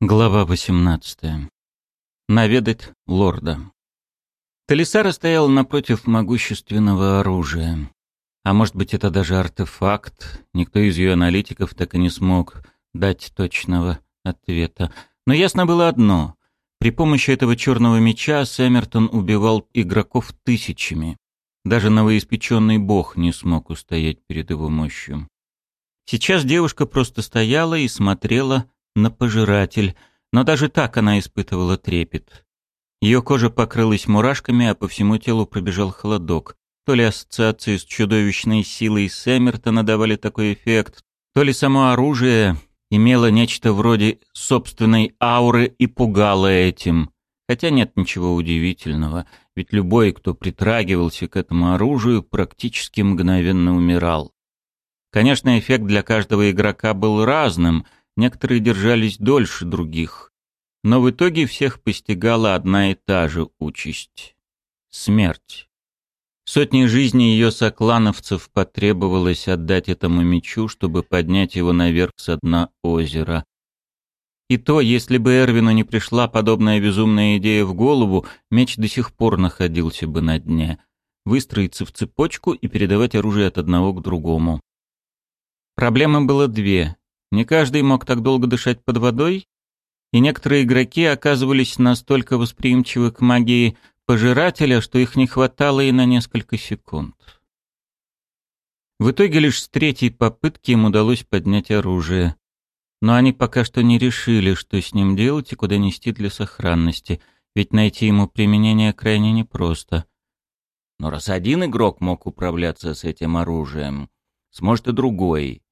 Глава 18. Наведать лорда. Талисара стоял напротив могущественного оружия. А может быть, это даже артефакт. Никто из ее аналитиков так и не смог дать точного ответа. Но ясно было одно. При помощи этого черного меча Сэмертон убивал игроков тысячами. Даже новоиспеченный бог не смог устоять перед его мощью. Сейчас девушка просто стояла и смотрела на пожиратель, но даже так она испытывала трепет. Ее кожа покрылась мурашками, а по всему телу пробежал холодок. То ли ассоциации с чудовищной силой Сэммертона давали такой эффект, то ли само оружие имело нечто вроде собственной ауры и пугало этим. Хотя нет ничего удивительного, ведь любой, кто притрагивался к этому оружию, практически мгновенно умирал. Конечно, эффект для каждого игрока был разным — Некоторые держались дольше других. Но в итоге всех постигала одна и та же участь — смерть. Сотни жизней ее соклановцев потребовалось отдать этому мечу, чтобы поднять его наверх с дна озера. И то, если бы Эрвину не пришла подобная безумная идея в голову, меч до сих пор находился бы на дне. Выстроиться в цепочку и передавать оружие от одного к другому. Проблемы было две. Не каждый мог так долго дышать под водой, и некоторые игроки оказывались настолько восприимчивы к магии пожирателя, что их не хватало и на несколько секунд. В итоге лишь с третьей попытки им удалось поднять оружие. Но они пока что не решили, что с ним делать и куда нести для сохранности, ведь найти ему применение крайне непросто. Но раз один игрок мог управляться с этим оружием, сможет и другой.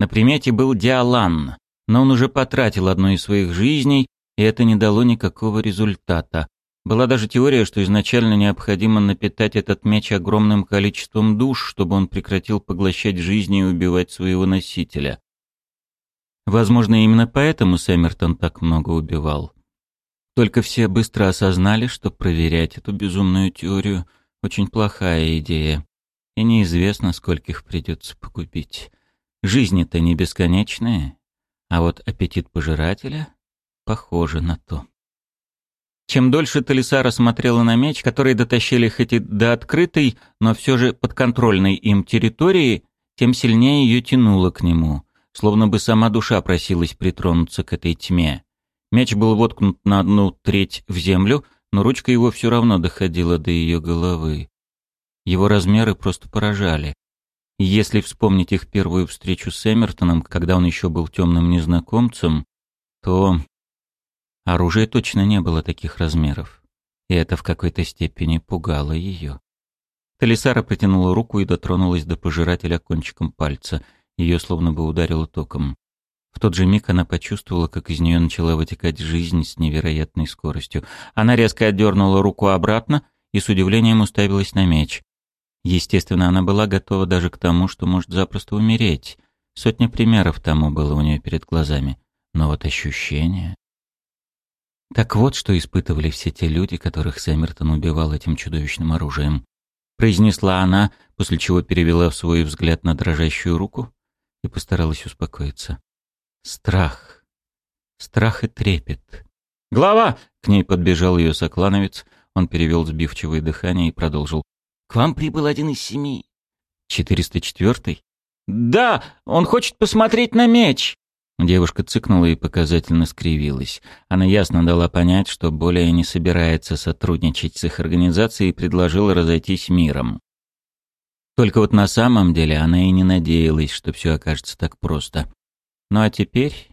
На примете был Диалан, но он уже потратил одну из своих жизней, и это не дало никакого результата. Была даже теория, что изначально необходимо напитать этот меч огромным количеством душ, чтобы он прекратил поглощать жизни и убивать своего носителя. Возможно, именно поэтому Сэммертон так много убивал. Только все быстро осознали, что проверять эту безумную теорию — очень плохая идея, и неизвестно, скольких придется погубить. Жизни-то не бесконечные, а вот аппетит пожирателя похоже на то. Чем дольше Талисара смотрела на меч, который дотащили хоть и до открытой, но все же подконтрольной им территории, тем сильнее ее тянуло к нему, словно бы сама душа просилась притронуться к этой тьме. Меч был воткнут на одну треть в землю, но ручка его все равно доходила до ее головы. Его размеры просто поражали. Если вспомнить их первую встречу с Эмертоном, когда он еще был темным незнакомцем, то оружие точно не было таких размеров, и это в какой-то степени пугало ее. Талисара протянула руку и дотронулась до пожирателя кончиком пальца. Ее словно бы ударило током. В тот же миг она почувствовала, как из нее начала вытекать жизнь с невероятной скоростью. Она резко отдернула руку обратно и с удивлением уставилась на меч. Естественно, она была готова даже к тому, что может запросто умереть. Сотня примеров тому было у нее перед глазами. Но вот ощущение... Так вот, что испытывали все те люди, которых Сэммертон убивал этим чудовищным оружием. Произнесла она, после чего перевела свой взгляд на дрожащую руку и постаралась успокоиться. Страх. Страх и трепет. «Глава!» — к ней подбежал ее соклановец. Он перевел сбивчивое дыхание и продолжил. К вам прибыл один из семи. Четыреста четвертый? Да, он хочет посмотреть на меч. Девушка цыкнула и показательно скривилась. Она ясно дала понять, что более не собирается сотрудничать с их организацией и предложила разойтись миром. Только вот на самом деле она и не надеялась, что все окажется так просто. Ну а теперь...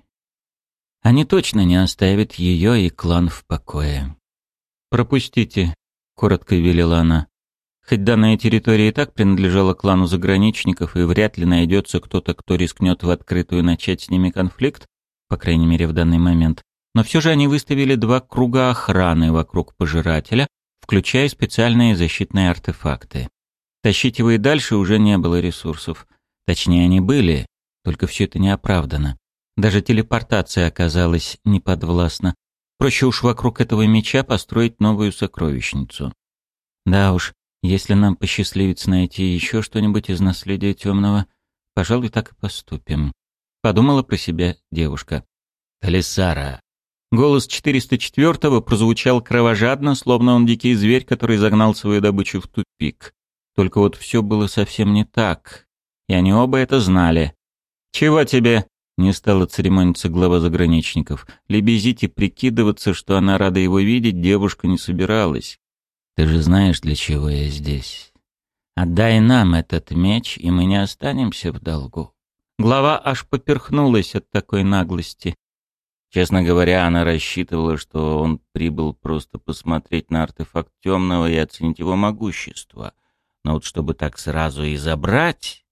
Они точно не оставят ее и клан в покое. «Пропустите», — коротко велела она. Хоть данная территория и так принадлежала клану заграничников, и вряд ли найдется кто-то, кто рискнет в открытую начать с ними конфликт, по крайней мере в данный момент, но все же они выставили два круга охраны вокруг пожирателя, включая специальные защитные артефакты. Тащить его и дальше уже не было ресурсов. Точнее, они были, только все это не оправдано. Даже телепортация оказалась неподвластна. Проще уж вокруг этого меча построить новую сокровищницу. Да уж, если нам посчастливится найти еще что-нибудь из наследия темного, пожалуй, так и поступим. Подумала про себя девушка. «Талисара, Голос 404-го прозвучал кровожадно, словно он дикий зверь, который загнал свою добычу в тупик. Только вот все было совсем не так. И они оба это знали. «Чего тебе?» — не стала церемониться глава заграничников. Лебезить и прикидываться, что она рада его видеть, девушка не собиралась. «Ты же знаешь, для чего я здесь. Отдай нам этот меч, и мы не останемся в долгу». Глава аж поперхнулась от такой наглости. Честно говоря, она рассчитывала, что он прибыл просто посмотреть на артефакт темного и оценить его могущество. Но вот чтобы так сразу и забрать...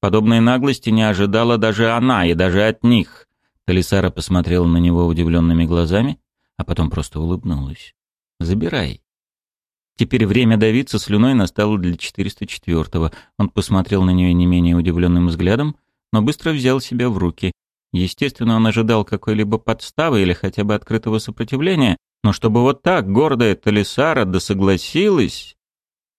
Подобной наглости не ожидала даже она, и даже от них. Талисара посмотрела на него удивленными глазами, а потом просто улыбнулась. «Забирай». Теперь время давиться слюной настало для 404-го. Он посмотрел на нее не менее удивленным взглядом, но быстро взял себя в руки. Естественно, он ожидал какой-либо подставы или хотя бы открытого сопротивления, но чтобы вот так гордая Талисара да согласилась,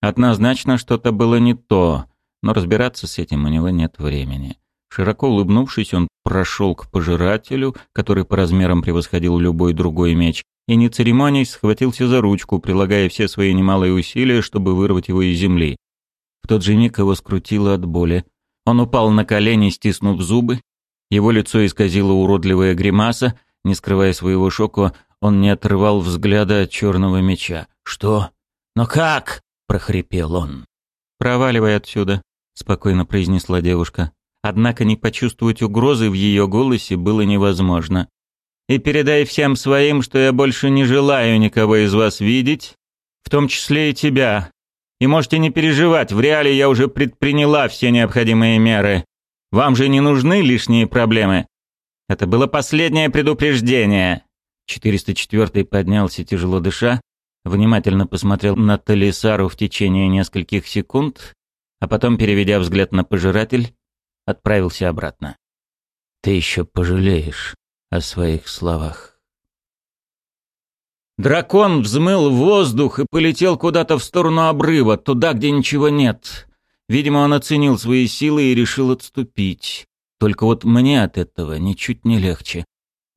однозначно что-то было не то, но разбираться с этим у него нет времени. Широко улыбнувшись, он прошел к пожирателю, который по размерам превосходил любой другой меч, и, не церемонясь, схватился за ручку, прилагая все свои немалые усилия, чтобы вырвать его из земли. В тот же миг его скрутило от боли. Он упал на колени, стиснув зубы, его лицо исказило уродливая гримаса, не скрывая своего шока, он не отрывал взгляда от черного меча. «Что? Но как?» — прохрипел он. «Проваливай отсюда», — спокойно произнесла девушка. Однако не почувствовать угрозы в ее голосе было невозможно. «И передай всем своим, что я больше не желаю никого из вас видеть, в том числе и тебя. И можете не переживать, в реале я уже предприняла все необходимые меры. Вам же не нужны лишние проблемы. Это было последнее предупреждение. 404 поднялся, тяжело дыша, внимательно посмотрел на Талисару в течение нескольких секунд, а потом, переведя взгляд на пожиратель, отправился обратно. «Ты еще пожалеешь о своих словах». Дракон взмыл в воздух и полетел куда-то в сторону обрыва, туда, где ничего нет. Видимо, он оценил свои силы и решил отступить. Только вот мне от этого ничуть не легче.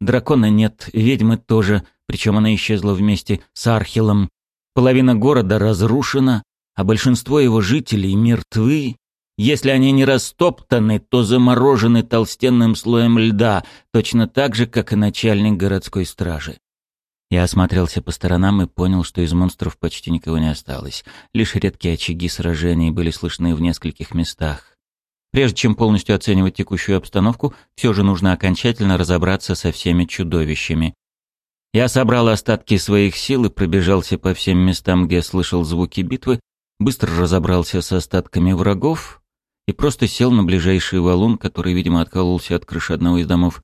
Дракона нет, ведьмы тоже, причем она исчезла вместе с Архилом. Половина города разрушена, а большинство его жителей мертвы. Если они не растоптаны, то заморожены толстенным слоем льда, точно так же, как и начальник городской стражи. Я осмотрелся по сторонам и понял, что из монстров почти никого не осталось. Лишь редкие очаги сражений были слышны в нескольких местах. Прежде чем полностью оценивать текущую обстановку, все же нужно окончательно разобраться со всеми чудовищами. Я собрал остатки своих сил и пробежался по всем местам, где слышал звуки битвы, быстро разобрался с остатками врагов и просто сел на ближайший валун, который, видимо, откололся от крыши одного из домов.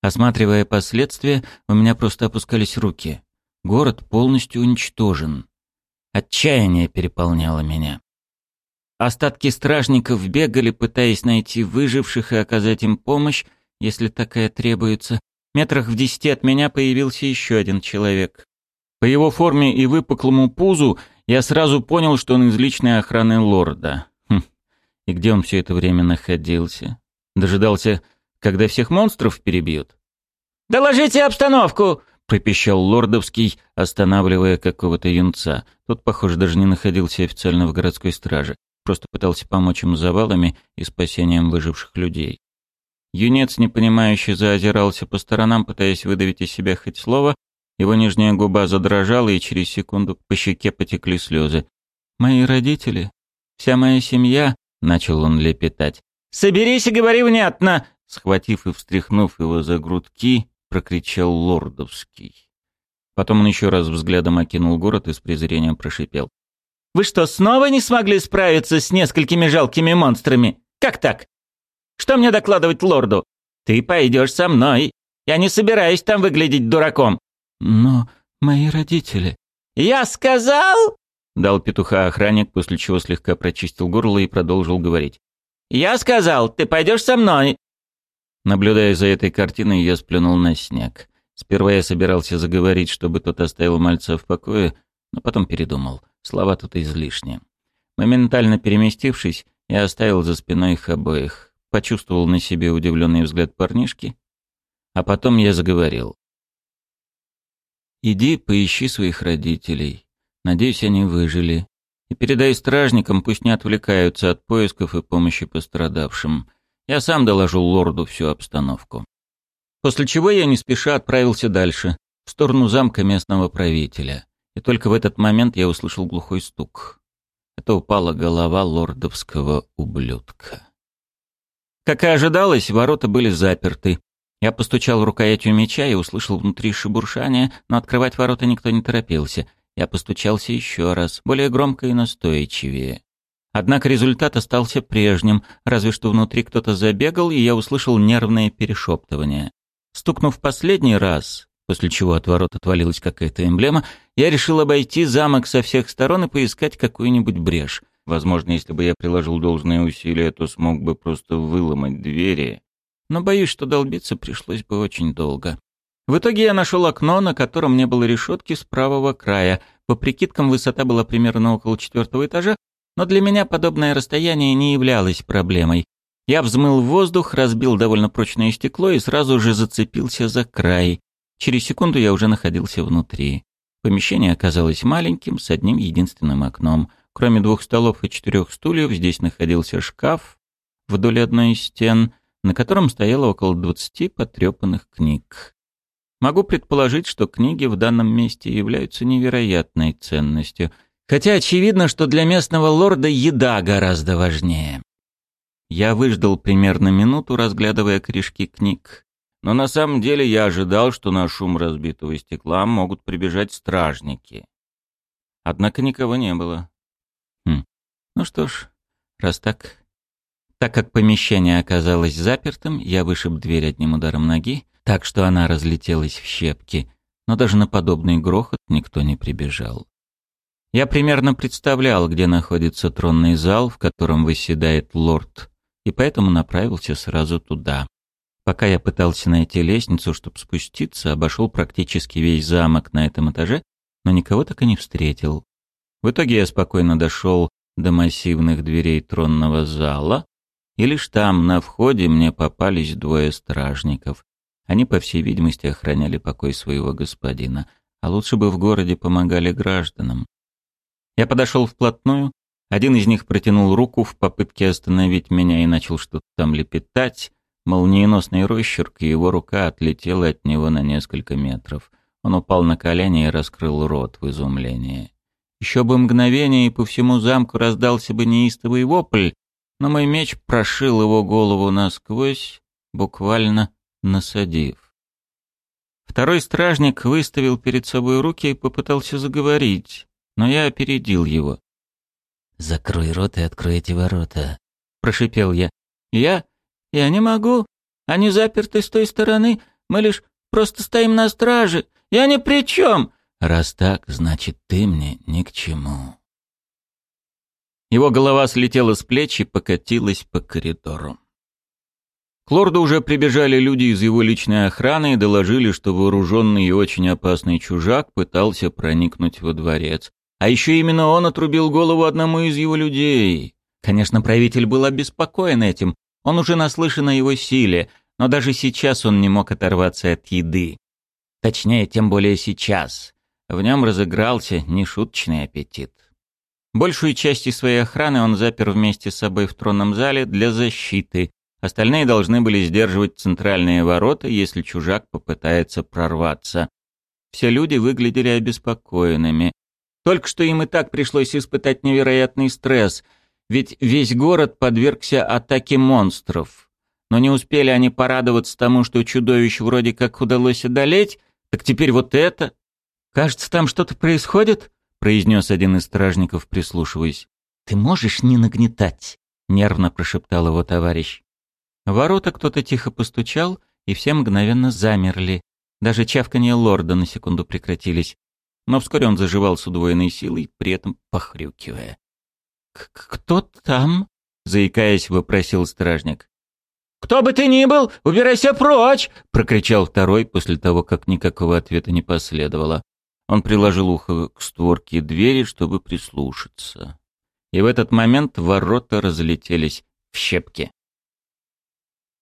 Осматривая последствия, у меня просто опускались руки. Город полностью уничтожен. Отчаяние переполняло меня. Остатки стражников бегали, пытаясь найти выживших и оказать им помощь, если такая требуется. Метрах в десяти от меня появился еще один человек. По его форме и выпуклому пузу я сразу понял, что он из личной охраны лорда. И где он все это время находился? Дожидался когда всех монстров перебьют. «Доложите обстановку!» — пропищал Лордовский, останавливая какого-то юнца. Тот, похоже, даже не находился официально в городской страже, просто пытался помочь им завалами и спасением выживших людей. Юнец, непонимающе, заозирался по сторонам, пытаясь выдавить из себя хоть слово. Его нижняя губа задрожала, и через секунду по щеке потекли слезы. «Мои родители, вся моя семья», — начал он лепетать. «Соберись и говори внятно!» Схватив и встряхнув его за грудки, прокричал Лордовский. Потом он еще раз взглядом окинул город и с презрением прошипел. «Вы что, снова не смогли справиться с несколькими жалкими монстрами? Как так? Что мне докладывать лорду? Ты пойдешь со мной. Я не собираюсь там выглядеть дураком». «Но мои родители...» «Я сказал...» Дал петуха охранник, после чего слегка прочистил горло и продолжил говорить. «Я сказал, ты пойдешь со мной. Наблюдая за этой картиной, я сплюнул на снег. Сперва я собирался заговорить, чтобы тот оставил мальца в покое, но потом передумал. Слова тут излишни. Моментально переместившись, я оставил за спиной их обоих, почувствовал на себе удивленный взгляд парнишки, а потом я заговорил. Иди, поищи своих родителей. Надеюсь, они выжили. И передай стражникам, пусть не отвлекаются от поисков и помощи пострадавшим. Я сам доложу лорду всю обстановку. После чего я не спеша отправился дальше, в сторону замка местного правителя. И только в этот момент я услышал глухой стук. Это упала голова лордовского ублюдка. Как и ожидалось, ворота были заперты. Я постучал рукоятью меча и услышал внутри шебуршание, но открывать ворота никто не торопился. Я постучался еще раз, более громко и настойчивее. Однако результат остался прежним, разве что внутри кто-то забегал, и я услышал нервное перешептывание. Стукнув последний раз, после чего от ворот отвалилась какая-то эмблема, я решил обойти замок со всех сторон и поискать какую-нибудь брешь. Возможно, если бы я приложил должные усилия, то смог бы просто выломать двери но боюсь, что долбиться пришлось бы очень долго. В итоге я нашел окно, на котором не было решетки с правого края. По прикидкам, высота была примерно около четвертого этажа, но для меня подобное расстояние не являлось проблемой. Я взмыл в воздух, разбил довольно прочное стекло и сразу же зацепился за край. Через секунду я уже находился внутри. Помещение оказалось маленьким, с одним единственным окном. Кроме двух столов и четырех стульев, здесь находился шкаф вдоль одной из стен — на котором стояло около двадцати потрепанных книг. Могу предположить, что книги в данном месте являются невероятной ценностью, хотя очевидно, что для местного лорда еда гораздо важнее. Я выждал примерно минуту, разглядывая корешки книг. Но на самом деле я ожидал, что на шум разбитого стекла могут прибежать стражники. Однако никого не было. Хм. Ну что ж, раз так, так как помещение оказалось запертым, я вышиб дверь одним ударом ноги, так что она разлетелась в щепки, но даже на подобный грохот никто не прибежал. Я примерно представлял, где находится тронный зал, в котором выседает лорд, и поэтому направился сразу туда. Пока я пытался найти лестницу, чтобы спуститься, обошел практически весь замок на этом этаже, но никого так и не встретил. В итоге я спокойно дошел до массивных дверей тронного зала, и лишь там, на входе, мне попались двое стражников. Они, по всей видимости, охраняли покой своего господина, а лучше бы в городе помогали гражданам. Я подошел вплотную, один из них протянул руку в попытке остановить меня и начал что-то там лепетать. Молниеносный росчерк, и его рука отлетела от него на несколько метров. Он упал на колени и раскрыл рот в изумлении. Еще бы мгновение, и по всему замку раздался бы неистовый вопль, но мой меч прошил его голову насквозь, буквально насадив. Второй стражник выставил перед собой руки и попытался заговорить, но я опередил его. «Закрой рот и открой эти ворота», — прошипел я. «Я? Я не могу. Они заперты с той стороны. Мы лишь просто стоим на страже. Я ни при чем!» «Раз так, значит, ты мне ни к чему». Его голова слетела с плеч и покатилась по коридору. К лорду уже прибежали люди из его личной охраны и доложили, что вооруженный и очень опасный чужак пытался проникнуть во дворец. А еще именно он отрубил голову одному из его людей. Конечно, правитель был обеспокоен этим. Он уже наслышан о его силе, но даже сейчас он не мог оторваться от еды. Точнее, тем более сейчас. В нем разыгрался нешуточный аппетит. Большую часть своей охраны он запер вместе с собой в тронном зале для защиты. Остальные должны были сдерживать центральные ворота, если чужак попытается прорваться. Все люди выглядели обеспокоенными. Только что им и так пришлось испытать невероятный стресс, ведь весь город подвергся атаке монстров. Но не успели они порадоваться тому, что чудовищ вроде как удалось одолеть, так теперь вот это. Кажется, там что-то происходит, произнес один из стражников, прислушиваясь. «Ты можешь не нагнетать?» — нервно прошептал его товарищ. В ворота кто-то тихо постучал, и все мгновенно замерли. Даже чавканье лорда на секунду прекратились. Но вскоре он заживал с удвоенной силой, при этом похрюкивая. «Кто там?» — заикаясь, вопросил стражник. «Кто бы ты ни был, убирайся прочь!» — прокричал второй после того, как никакого ответа не последовало. Он приложил ухо к створке двери, чтобы прислушаться. И в этот момент ворота разлетелись в щепки.